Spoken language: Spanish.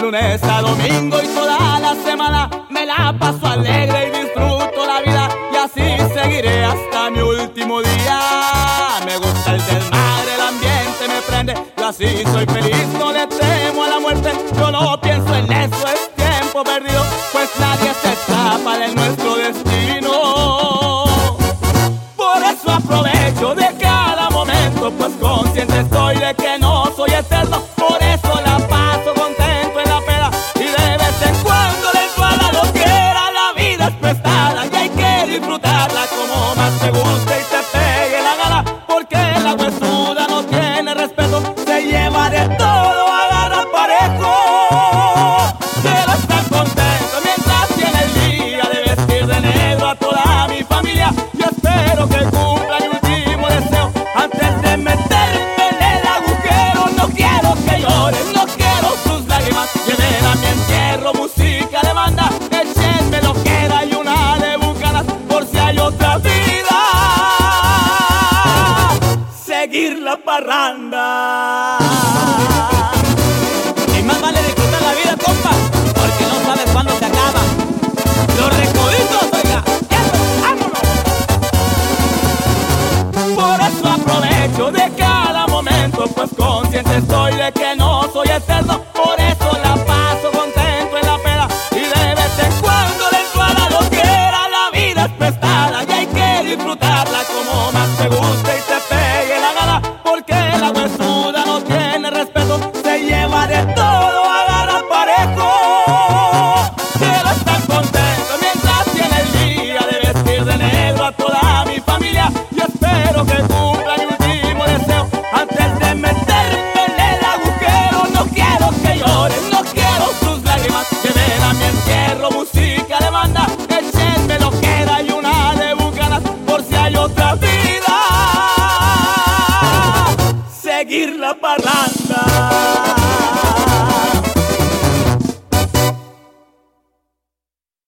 lunes a domingo y toda la semana me la paso alegre y disfruto la vida y así seguiré hasta mi último día. Me gusta el desmadre, el ambiente me prende, yo así soy feliz, no le temo a la muerte, yo no pienso en eso, es tiempo perdido, pues nadie se escapa del nuestro. la parranda. Y más vale disfrutar la vida, compa, porque no sabes cuándo se acaba. Los recoditos, oiga, vámonos. Por eso aprovecho de cada momento, pues consciente estoy de que no soy eterno. seguir la parranda.